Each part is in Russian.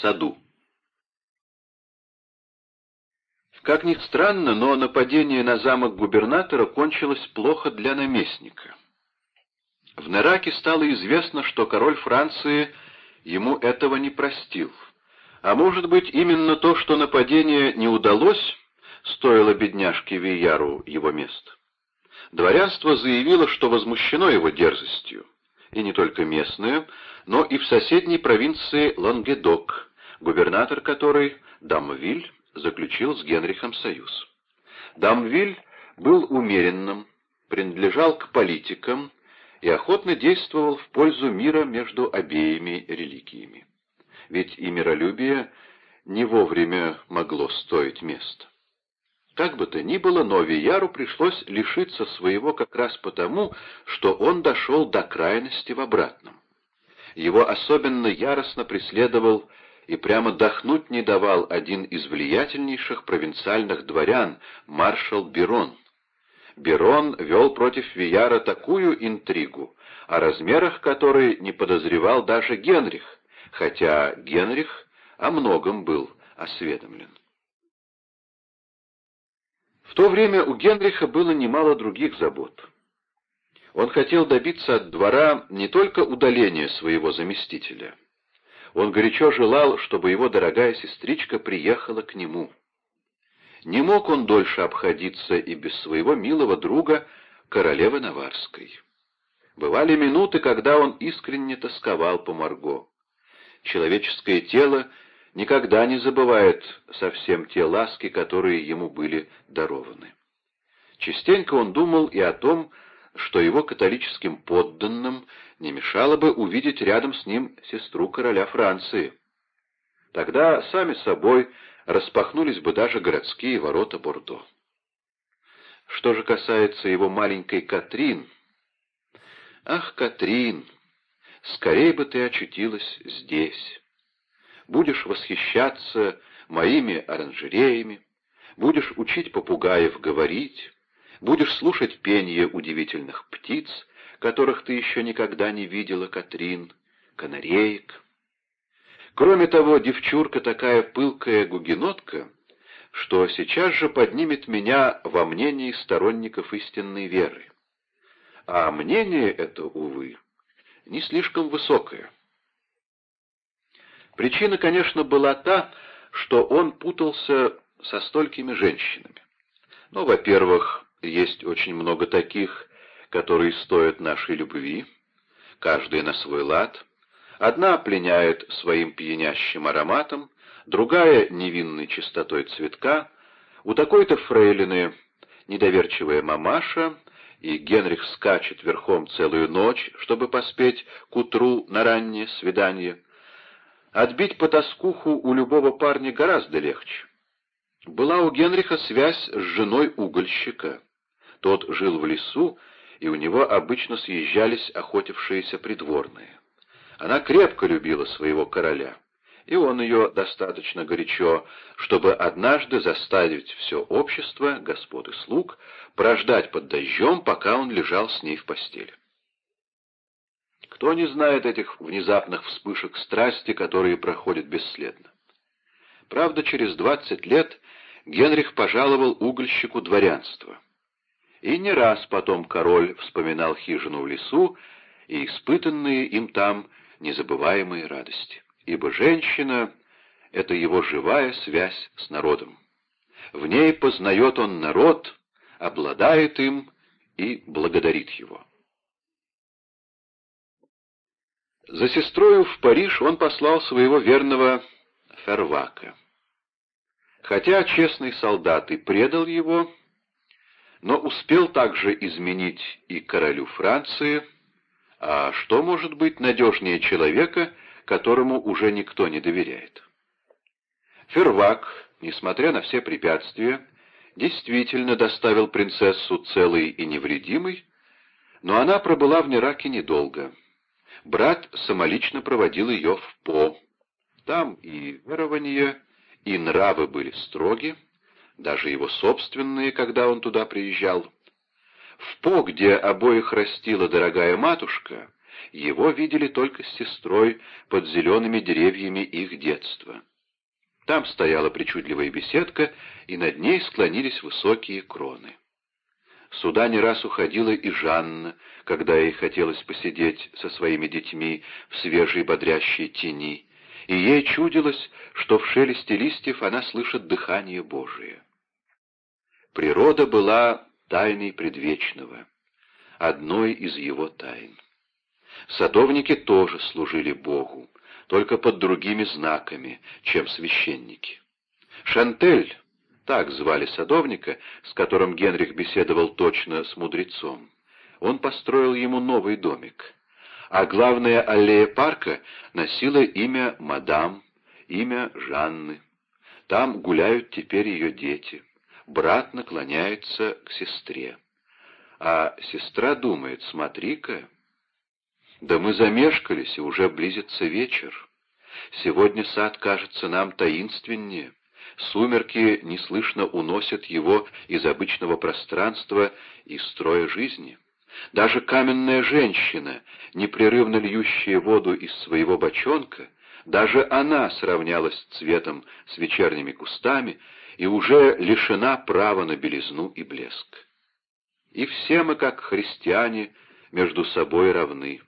саду. Как ни странно, но нападение на замок губернатора кончилось плохо для наместника. В Нераке стало известно, что король Франции ему этого не простил. А может быть, именно то, что нападение не удалось, стоило бедняжке Вияру его места. Дворянство заявило, что возмущено его дерзостью, и не только местное, но и в соседней провинции Лангедок, губернатор которой, Дамвиль, заключил с Генрихом союз. Дамвиль был умеренным, принадлежал к политикам и охотно действовал в пользу мира между обеими религиями. Ведь и миролюбие не вовремя могло стоить места. Как бы то ни было, но Вияру пришлось лишиться своего как раз потому, что он дошел до крайности в обратном. Его особенно яростно преследовал и прямо дохнуть не давал один из влиятельнейших провинциальных дворян, маршал Берон. Берон вел против Вияра такую интригу, о размерах которой не подозревал даже Генрих, хотя Генрих о многом был осведомлен. В то время у Генриха было немало других забот. Он хотел добиться от двора не только удаления своего заместителя — он горячо желал, чтобы его дорогая сестричка приехала к нему. Не мог он дольше обходиться и без своего милого друга, королевы Наварской. Бывали минуты, когда он искренне тосковал по Марго. Человеческое тело никогда не забывает совсем те ласки, которые ему были дарованы. Частенько он думал и о том, что его католическим подданным не мешало бы увидеть рядом с ним сестру короля Франции. Тогда сами собой распахнулись бы даже городские ворота Бордо. Что же касается его маленькой Катрин... Ах, Катрин, скорее бы ты очутилась здесь. Будешь восхищаться моими оранжереями, будешь учить попугаев говорить, будешь слушать пение удивительных птиц, которых ты еще никогда не видела, Катрин, канареек. Кроме того, девчурка такая пылкая гугенотка, что сейчас же поднимет меня во мнении сторонников истинной веры. А мнение это, увы, не слишком высокое. Причина, конечно, была та, что он путался со столькими женщинами. Ну, во-первых, есть очень много таких, которые стоят нашей любви, каждая на свой лад. Одна пленяет своим пьянящим ароматом, другая — невинной чистотой цветка. У такой-то фрейлины недоверчивая мамаша, и Генрих скачет верхом целую ночь, чтобы поспеть к утру на раннее свидание. Отбить потаскуху у любого парня гораздо легче. Была у Генриха связь с женой угольщика. Тот жил в лесу и у него обычно съезжались охотившиеся придворные. Она крепко любила своего короля, и он ее достаточно горячо, чтобы однажды заставить все общество, господ и слуг, прождать под дождем, пока он лежал с ней в постели. Кто не знает этих внезапных вспышек страсти, которые проходят бесследно? Правда, через двадцать лет Генрих пожаловал угольщику дворянства. И не раз потом король вспоминал хижину в лесу и испытанные им там незабываемые радости. Ибо женщина — это его живая связь с народом. В ней познает он народ, обладает им и благодарит его. За сестрою в Париж он послал своего верного Фервака. Хотя честный солдат и предал его, но успел также изменить и королю Франции, а что может быть надежнее человека, которому уже никто не доверяет? Фервак, несмотря на все препятствия, действительно доставил принцессу целой и невредимой, но она пробыла в Нераке недолго. Брат самолично проводил ее в По. Там и верования, и нравы были строги, даже его собственные, когда он туда приезжал. В По, где обоих растила дорогая матушка, его видели только с сестрой под зелеными деревьями их детства. Там стояла причудливая беседка, и над ней склонились высокие кроны. Сюда не раз уходила и Жанна, когда ей хотелось посидеть со своими детьми в свежей бодрящей тени, и ей чудилось, что в шелесте листьев она слышит дыхание Божие. Природа была тайной предвечного, одной из его тайн. Садовники тоже служили Богу, только под другими знаками, чем священники. Шантель, так звали садовника, с которым Генрих беседовал точно с мудрецом, он построил ему новый домик. А главная аллея парка носила имя мадам, имя Жанны. Там гуляют теперь ее дети. Брат наклоняется к сестре. А сестра думает, смотри-ка, да мы замешкались, и уже близится вечер. Сегодня сад кажется нам таинственнее. Сумерки неслышно уносят его из обычного пространства и строя жизни. Даже каменная женщина, непрерывно льющая воду из своего бочонка, даже она сравнялась цветом с вечерними кустами и уже лишена права на белизну и блеск. И все мы, как христиане, между собой равны.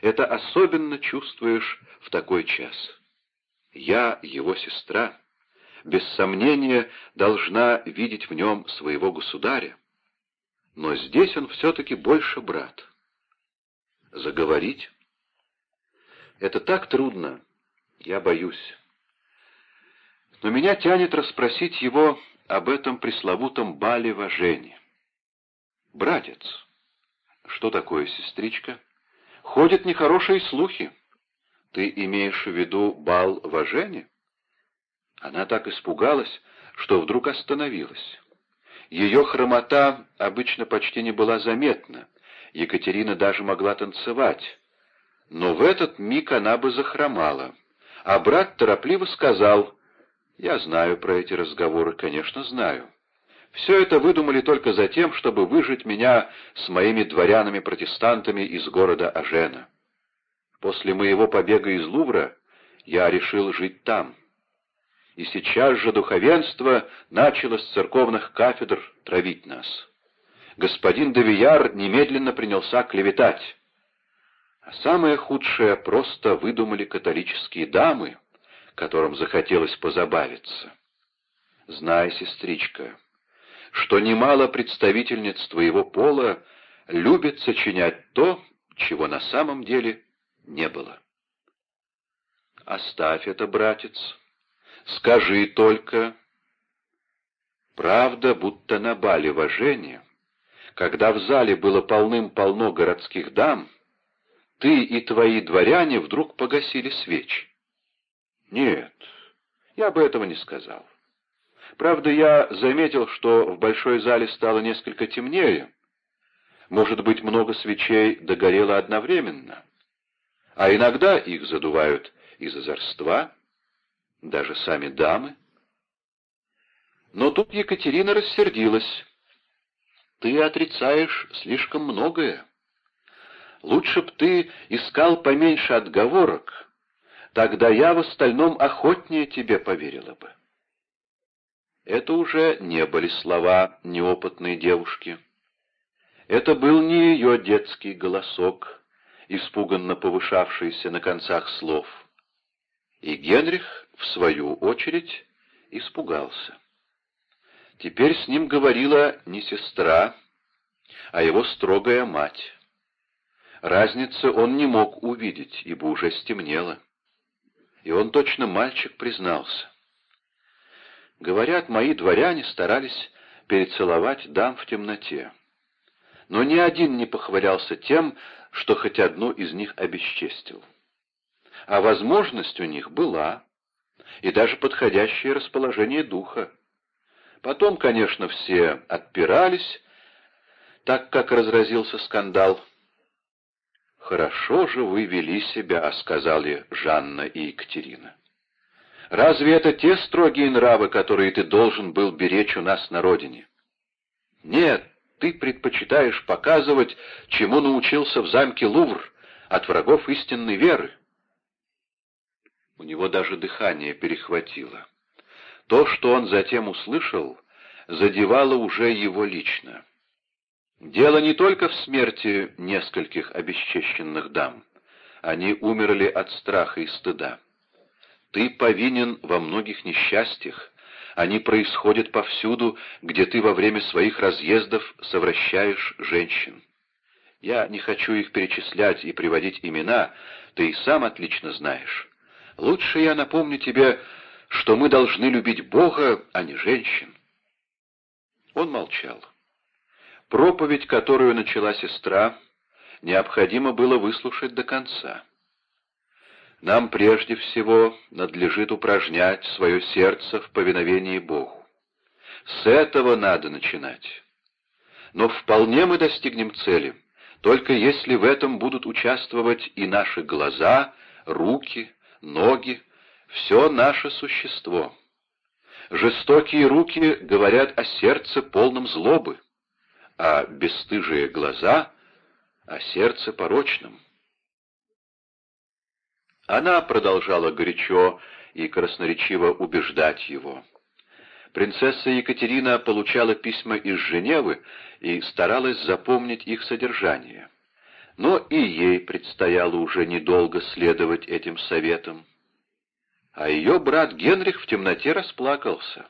Это особенно чувствуешь в такой час. Я, его сестра, без сомнения должна видеть в нем своего государя. Но здесь он все-таки больше брат. Заговорить? Это так трудно. Я боюсь. Но меня тянет расспросить его об этом пресловутом бале вожени. Братец. Что такое, сестричка? Ходят нехорошие слухи. Ты имеешь в виду бал в Ажене? Она так испугалась, что вдруг остановилась. Ее хромота обычно почти не была заметна. Екатерина даже могла танцевать. Но в этот миг она бы захромала. А брат торопливо сказал, «Я знаю про эти разговоры, конечно, знаю. Все это выдумали только за тем, чтобы выжить меня с моими дворянами-протестантами из города Ажена. После моего побега из Лувра я решил жить там. И сейчас же духовенство начало с церковных кафедр травить нас. Господин Девияр немедленно принялся клеветать. А самое худшее просто выдумали католические дамы, которым захотелось позабавиться. Знай, сестричка, что немало представительниц твоего пола любят сочинять то, чего на самом деле не было. Оставь это, братец. Скажи только. Правда, будто на бале вожения, когда в зале было полным-полно городских дам, ты и твои дворяне вдруг погасили свечи. Нет, я бы этого не сказал. Правда, я заметил, что в большой зале стало несколько темнее. Может быть, много свечей догорело одновременно. А иногда их задувают из озорства, даже сами дамы. Но тут Екатерина рассердилась. «Ты отрицаешь слишком многое. Лучше б ты искал поменьше отговорок, тогда я в остальном охотнее тебе поверила бы». Это уже не были слова неопытной девушки. Это был не ее детский голосок, испуганно повышавшийся на концах слов. И Генрих, в свою очередь, испугался. Теперь с ним говорила не сестра, а его строгая мать. Разницы он не мог увидеть, ибо уже стемнело. И он точно мальчик признался. Говорят, мои дворяне старались перецеловать дам в темноте. Но ни один не похвалялся тем, что хоть одну из них обесчестил. А возможность у них была, и даже подходящее расположение духа. Потом, конечно, все отпирались, так как разразился скандал. «Хорошо же вы вели себя», — сказали Жанна и Екатерина. Разве это те строгие нравы, которые ты должен был беречь у нас на родине? Нет, ты предпочитаешь показывать, чему научился в замке Лувр, от врагов истинной веры. У него даже дыхание перехватило. То, что он затем услышал, задевало уже его лично. Дело не только в смерти нескольких обесчещенных дам. Они умерли от страха и стыда. Ты повинен во многих несчастьях. Они происходят повсюду, где ты во время своих разъездов совращаешь женщин. Я не хочу их перечислять и приводить имена, ты и сам отлично знаешь. Лучше я напомню тебе, что мы должны любить Бога, а не женщин. Он молчал. Проповедь, которую начала сестра, необходимо было выслушать до конца. Нам прежде всего надлежит упражнять свое сердце в повиновении Богу. С этого надо начинать. Но вполне мы достигнем цели, только если в этом будут участвовать и наши глаза, руки, ноги, все наше существо. Жестокие руки говорят о сердце полном злобы, а бесстыжие глаза — о сердце порочном. Она продолжала горячо и красноречиво убеждать его. Принцесса Екатерина получала письма из Женевы и старалась запомнить их содержание. Но и ей предстояло уже недолго следовать этим советам. А ее брат Генрих в темноте расплакался.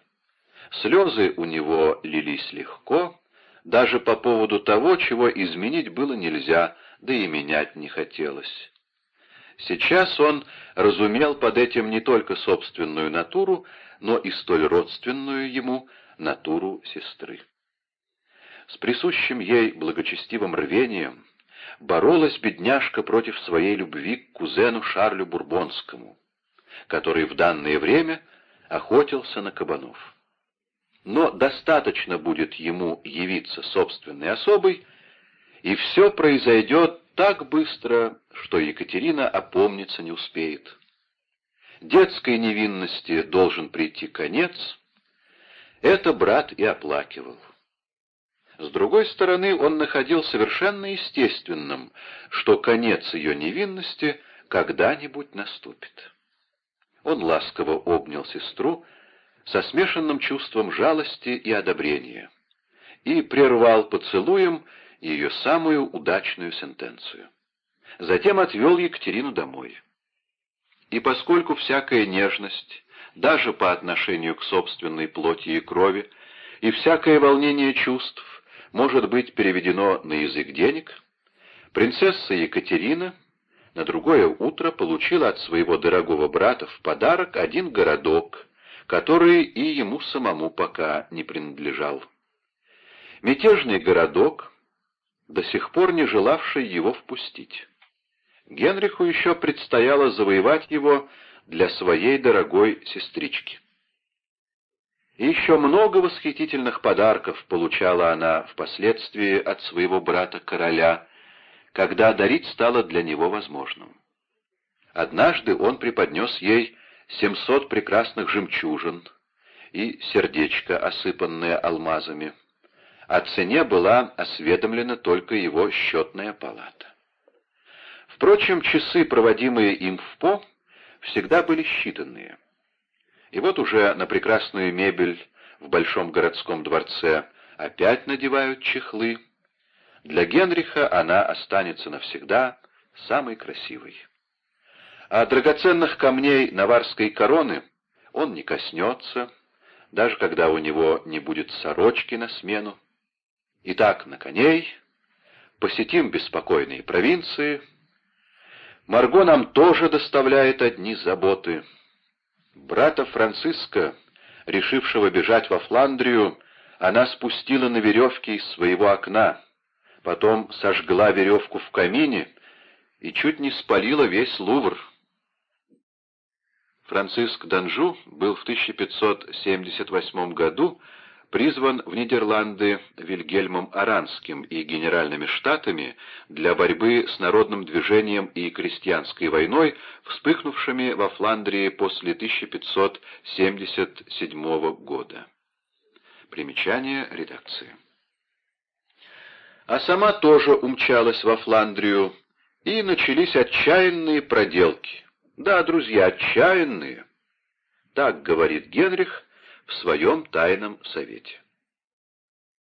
Слезы у него лились легко, даже по поводу того, чего изменить было нельзя, да и менять не хотелось. Сейчас он разумел под этим не только собственную натуру, но и столь родственную ему натуру сестры. С присущим ей благочестивым рвением боролась бедняжка против своей любви к кузену Шарлю Бурбонскому, который в данное время охотился на кабанов. Но достаточно будет ему явиться собственной особой, и все произойдет так быстро, что Екатерина опомниться не успеет. Детской невинности должен прийти конец, это брат и оплакивал. С другой стороны, он находил совершенно естественным, что конец ее невинности когда-нибудь наступит. Он ласково обнял сестру со смешанным чувством жалости и одобрения и прервал поцелуем ее самую удачную сентенцию. Затем отвел Екатерину домой. И поскольку всякая нежность, даже по отношению к собственной плоти и крови, и всякое волнение чувств может быть переведено на язык денег, принцесса Екатерина на другое утро получила от своего дорогого брата в подарок один городок, который и ему самому пока не принадлежал. Мятежный городок, до сих пор не желавший его впустить. Генриху еще предстояло завоевать его для своей дорогой сестрички. Еще много восхитительных подарков получала она впоследствии от своего брата-короля, когда дарить стало для него возможным. Однажды он преподнес ей семьсот прекрасных жемчужин и сердечко, осыпанное алмазами. О цене была осведомлена только его счетная палата. Впрочем, часы, проводимые им в По, всегда были считанные. И вот уже на прекрасную мебель в большом городском дворце опять надевают чехлы. Для Генриха она останется навсегда самой красивой. А драгоценных камней наварской короны он не коснется, даже когда у него не будет сорочки на смену. Итак, на коней, посетим беспокойные провинции — Марго нам тоже доставляет одни заботы. Брата Франциска, решившего бежать во Фландрию, она спустила на веревке из своего окна, потом сожгла веревку в камине и чуть не спалила весь Лувр. Франциск Данжу был в 1578 году призван в Нидерланды Вильгельмом Аранским и генеральными штатами для борьбы с народным движением и крестьянской войной, вспыхнувшими во Фландрии после 1577 года. Примечание редакции. А сама тоже умчалась во Фландрию И начались отчаянные проделки. Да, друзья, отчаянные. Так говорит Генрих в своем тайном совете.